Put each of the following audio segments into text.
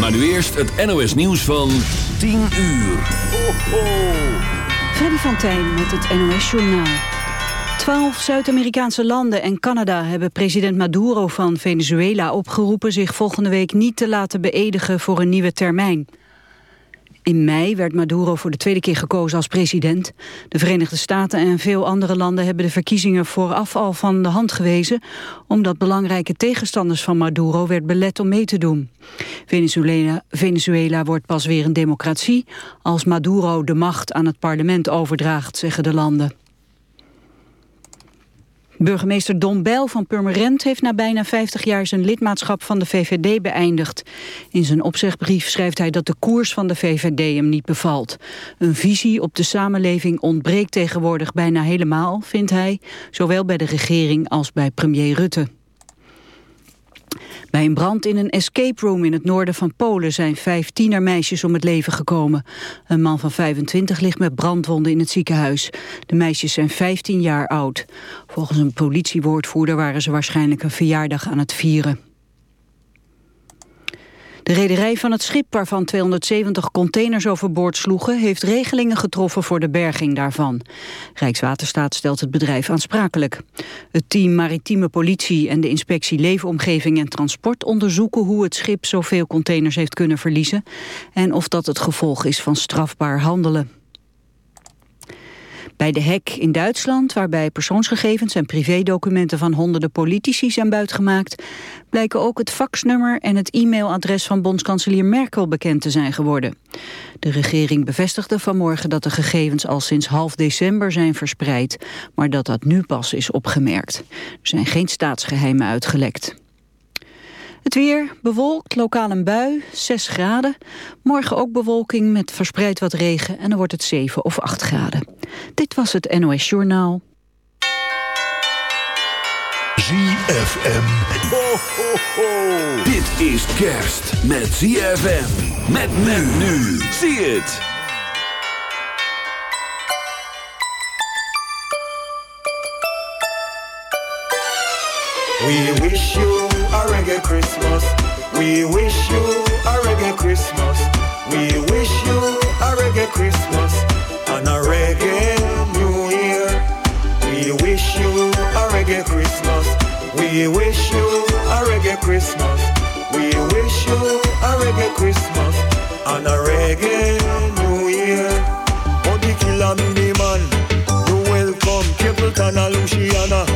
Maar nu eerst het NOS nieuws van 10 uur. Ho, ho. Freddy van Tijn met het NOS Journaal. Twaalf Zuid-Amerikaanse landen en Canada hebben president Maduro van Venezuela opgeroepen zich volgende week niet te laten beëdigen voor een nieuwe termijn. In mei werd Maduro voor de tweede keer gekozen als president. De Verenigde Staten en veel andere landen hebben de verkiezingen vooraf al van de hand gewezen, omdat belangrijke tegenstanders van Maduro werd belet om mee te doen. Venezuela, Venezuela wordt pas weer een democratie als Maduro de macht aan het parlement overdraagt, zeggen de landen. Burgemeester Don Bijl van Purmerend heeft na bijna 50 jaar zijn lidmaatschap van de VVD beëindigd. In zijn opzegbrief schrijft hij dat de koers van de VVD hem niet bevalt. Een visie op de samenleving ontbreekt tegenwoordig bijna helemaal, vindt hij, zowel bij de regering als bij premier Rutte. Bij een brand in een escape room in het noorden van Polen zijn vijf tienermeisjes om het leven gekomen. Een man van 25 ligt met brandwonden in het ziekenhuis. De meisjes zijn 15 jaar oud. Volgens een politiewoordvoerder waren ze waarschijnlijk een verjaardag aan het vieren. De rederij van het schip waarvan 270 containers overboord sloegen... heeft regelingen getroffen voor de berging daarvan. Rijkswaterstaat stelt het bedrijf aansprakelijk. Het team Maritieme Politie en de inspectie Leefomgeving en Transport... onderzoeken hoe het schip zoveel containers heeft kunnen verliezen... en of dat het gevolg is van strafbaar handelen. Bij de hek in Duitsland, waarbij persoonsgegevens en privédocumenten van honderden politici zijn buitgemaakt, blijken ook het faxnummer en het e-mailadres van bondskanselier Merkel bekend te zijn geworden. De regering bevestigde vanmorgen dat de gegevens al sinds half december zijn verspreid, maar dat dat nu pas is opgemerkt. Er zijn geen staatsgeheimen uitgelekt. Het weer bewolkt, lokaal een bui, 6 graden. Morgen ook bewolking met verspreid wat regen en dan wordt het 7 of 8 graden. Dit was het NOS Journaal. ZFM. Ho, ho. Dit is kerst met ZFM. Met men nu. Zie het. We wish you a reggae Christmas. We wish you a reggae Christmas. We wish you a reggae Christmas and a reggae New Year. We wish you a reggae Christmas. We wish you a reggae Christmas. We wish you a reggae Christmas and a reggae New Year. Body killer mini man, you welcome Capleton and Luciano.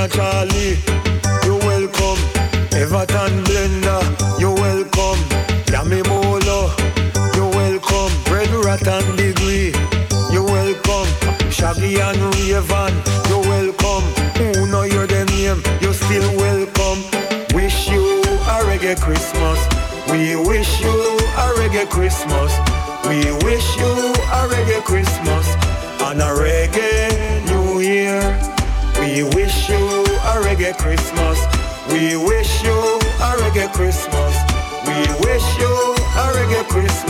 And Charlie. You welcome Everton Blender. You welcome Yami Bolo. You welcome Red Rat and Degree. You welcome Shaggy and Rayvon. You welcome Who know your name? You still welcome. Wish you a reggae Christmas. We wish you a reggae Christmas. We wish you a reggae Christmas and a reggae New Year. We wish reggae Christmas. We wish you a reggae Christmas. We wish you a reggae Christmas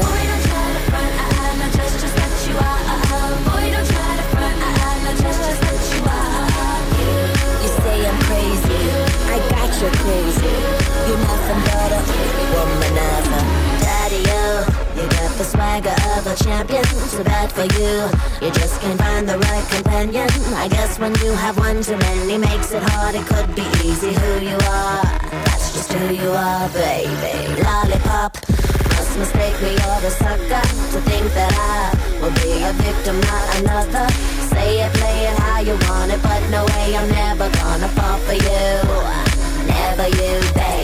say uh, uh, uh, You say I'm crazy. I got you crazy. You're nothing but a woman of a Daddy-o You got the swagger of a champion so bad for you. You just can't find the right companion. I guess when you have one too many Makes it hard, it could be easy Who you are, that's just who you are, baby. Lollipop. Mistake me you're a sucker To think that I will be a victim, not another. Say it, play it how you want it But no way I'm never gonna fall for you. Never you, babe.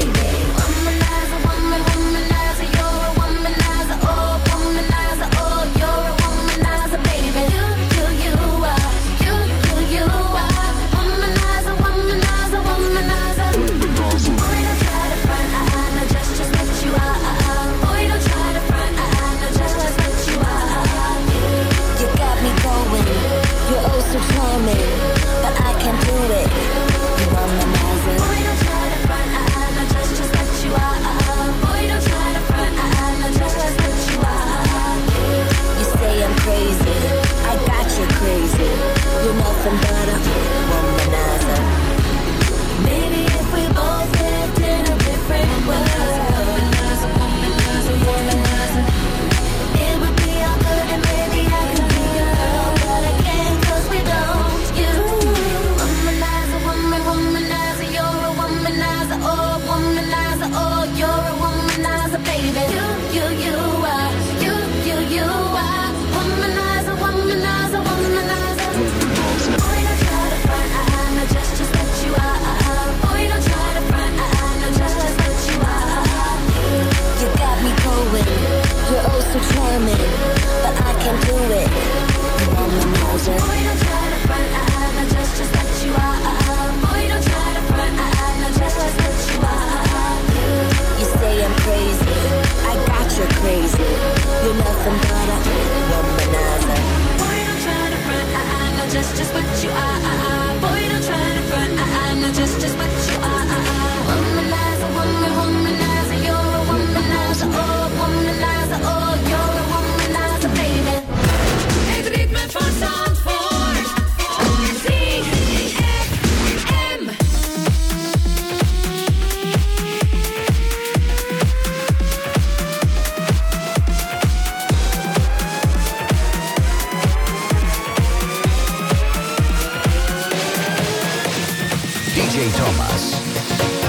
Thomas.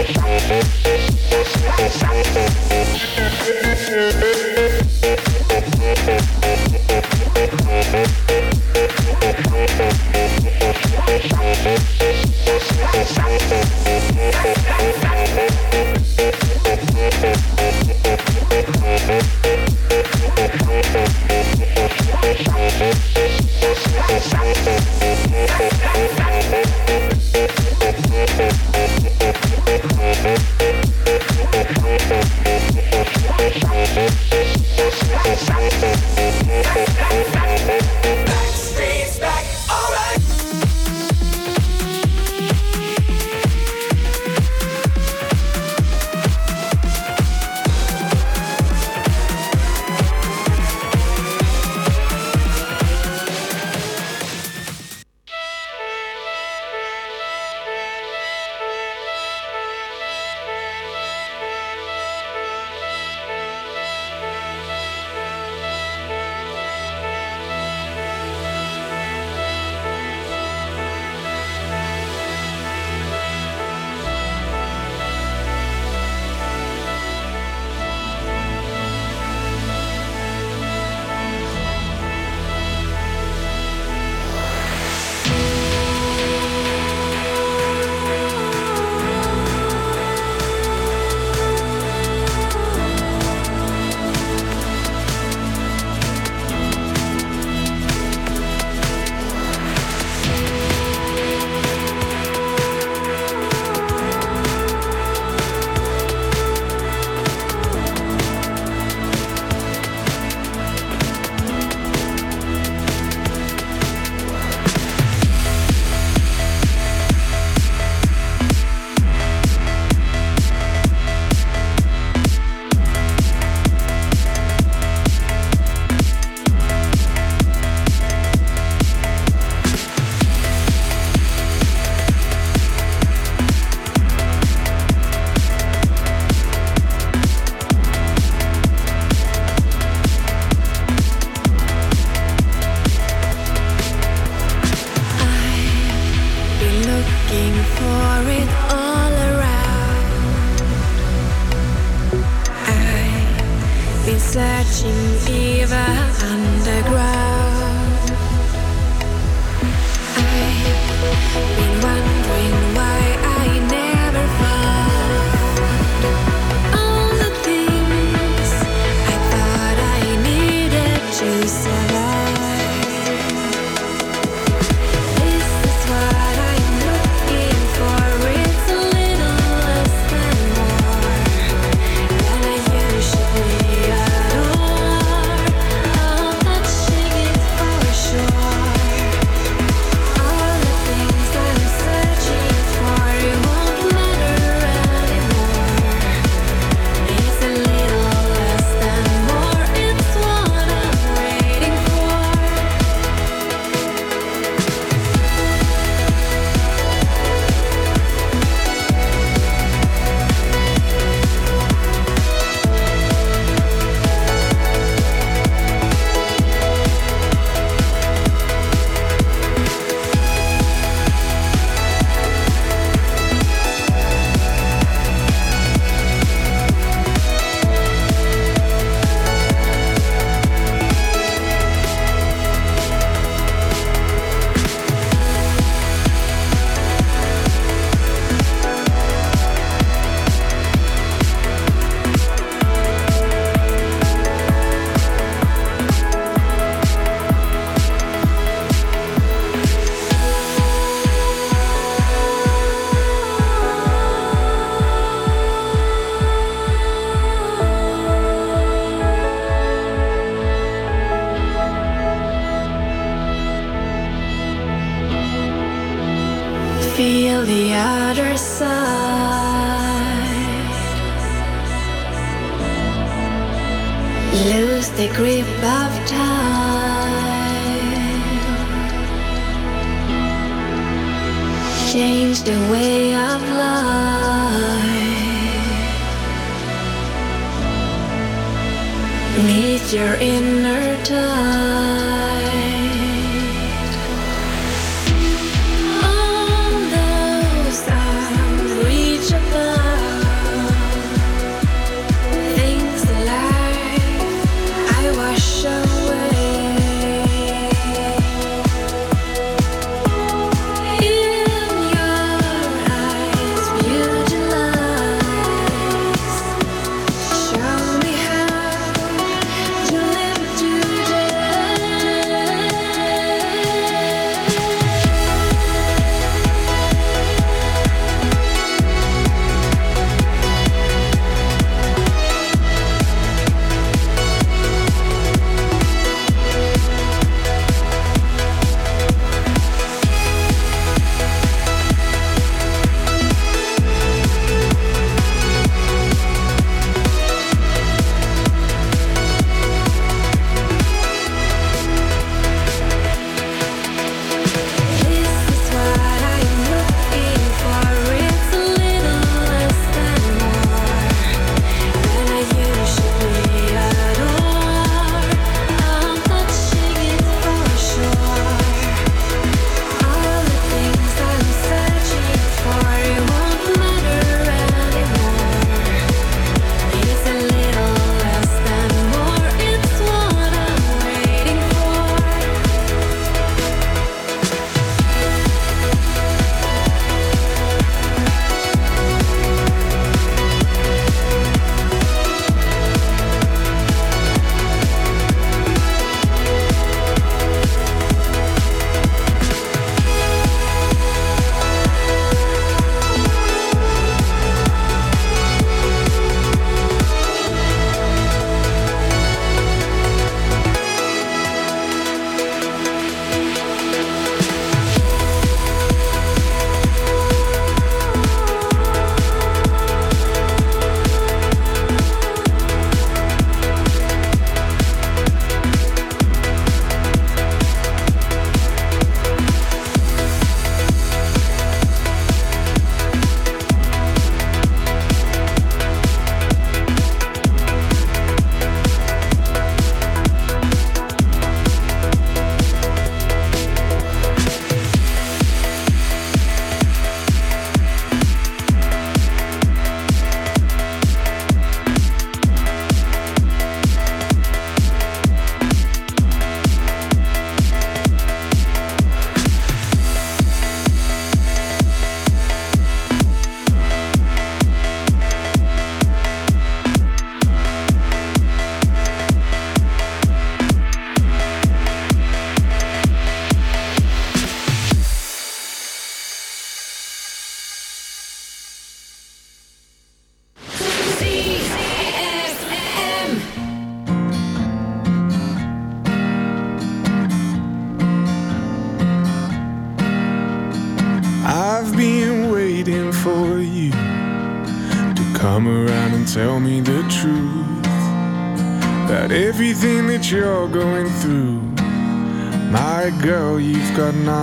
Thank you.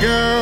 Girl.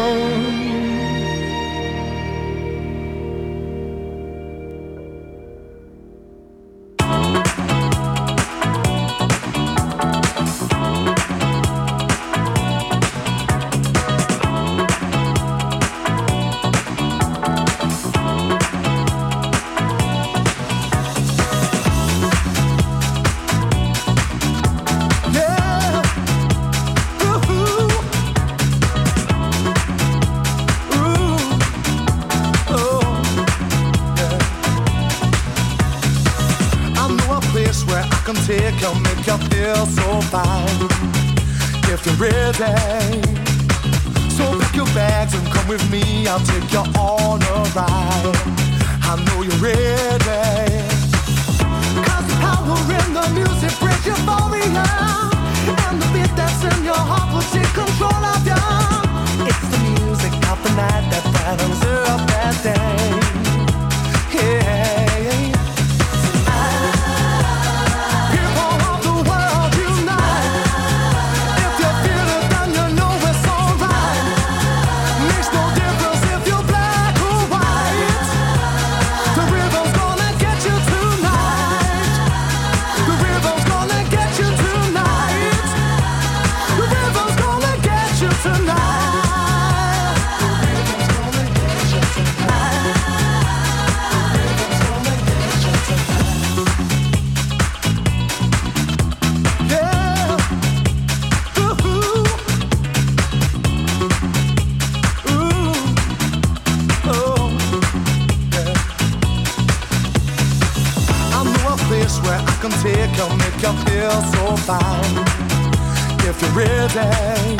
holiday.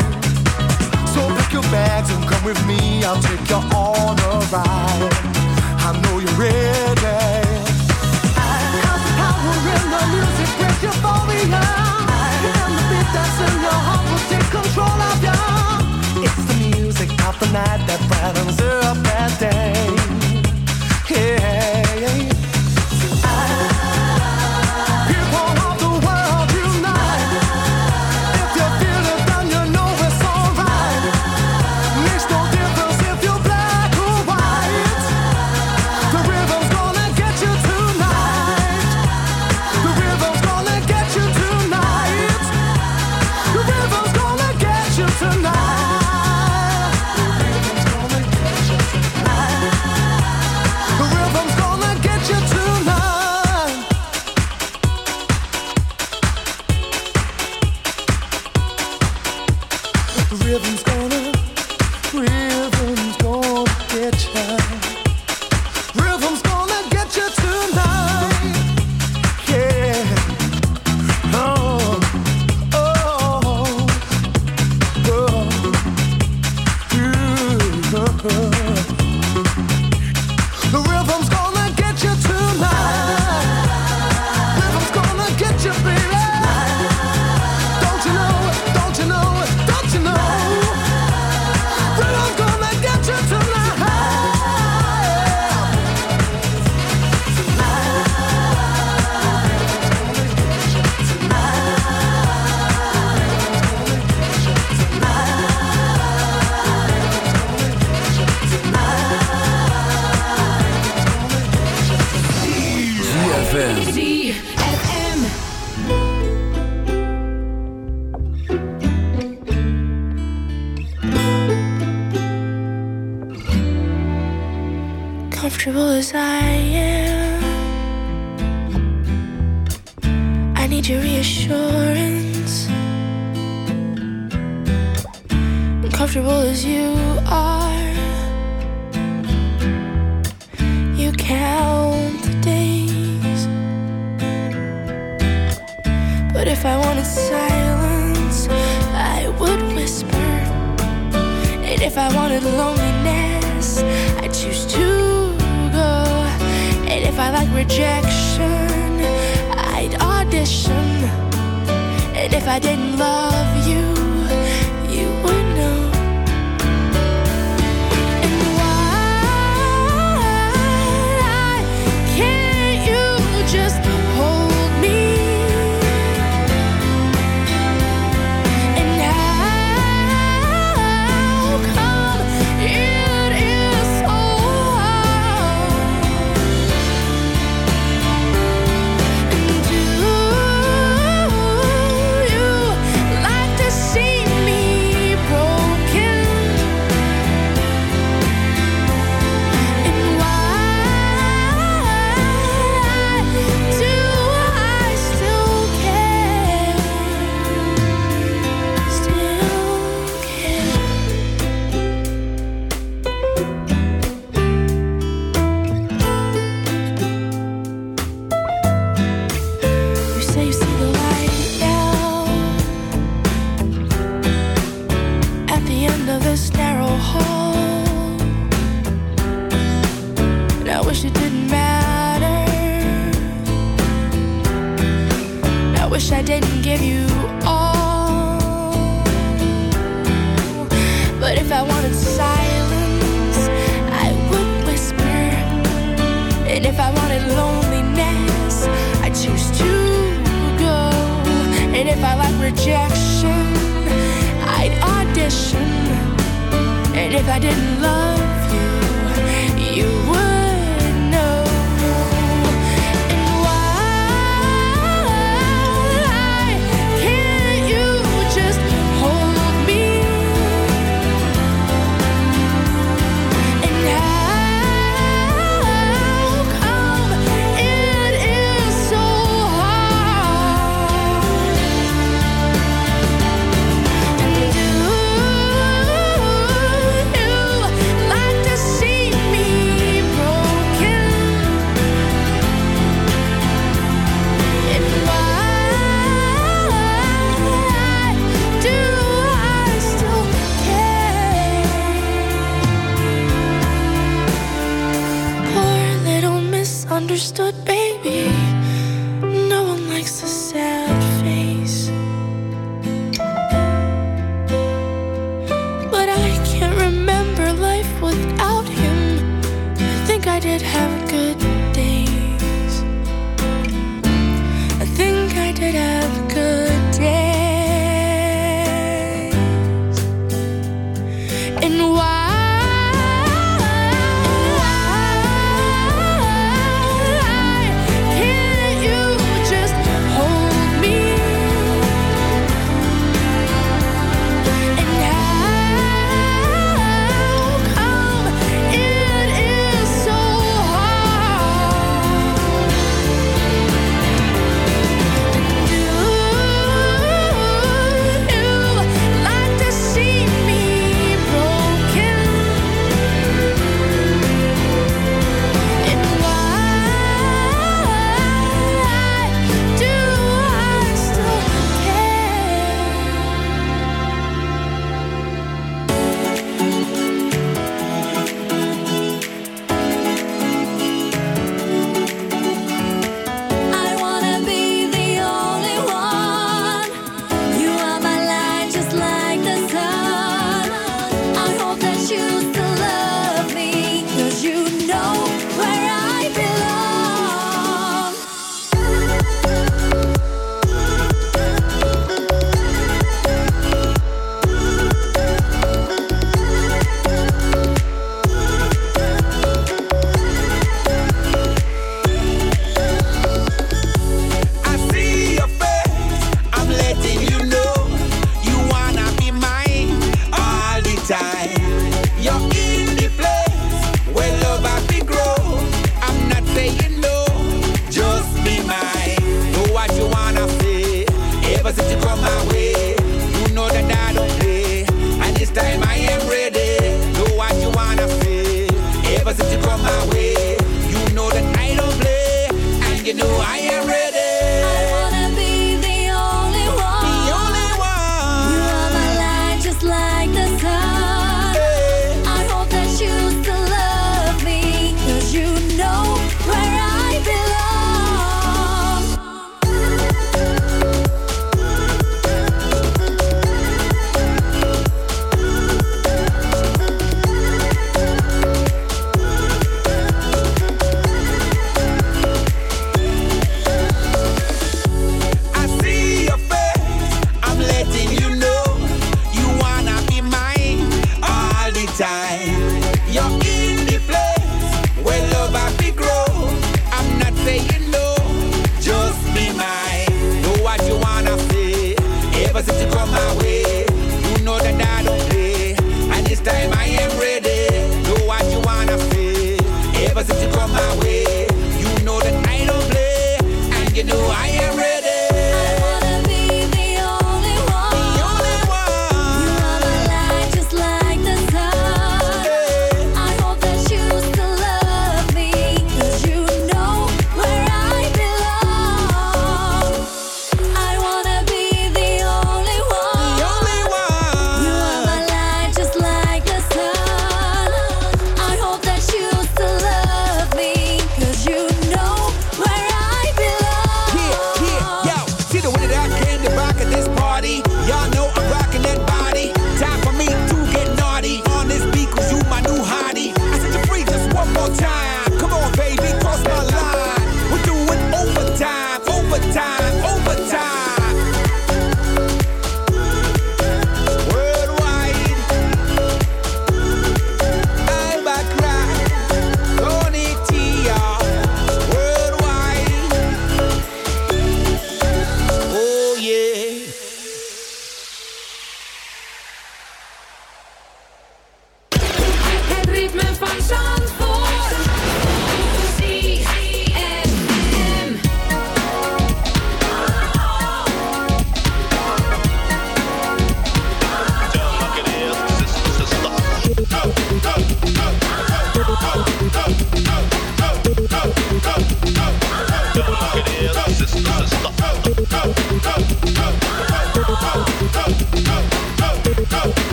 So pack your bags and come with me. I'll take you on a ride. I know you're ready. I have the power in the music brings euphoria. And the beat that's in your heart will take control of you. It's the music of the night that brightens up that day. Yeah.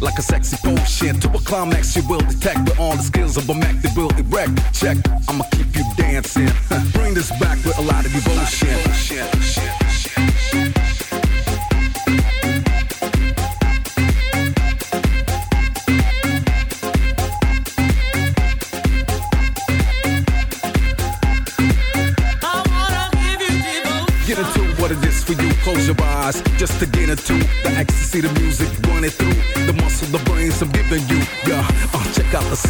Like a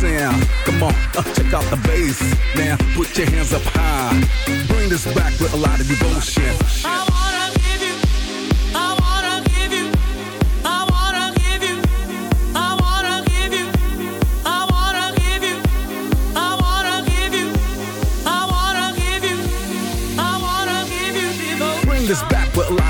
sound. Come on, uh, check out the bass. Now put your hands up high. Bring this back with a lot of devotion. I wanna give you, I wanna give you, I wanna give you, I wanna give you, I wanna give you, I wanna give you, I wanna give you, I wanna give you devotion. Bring this back with a lot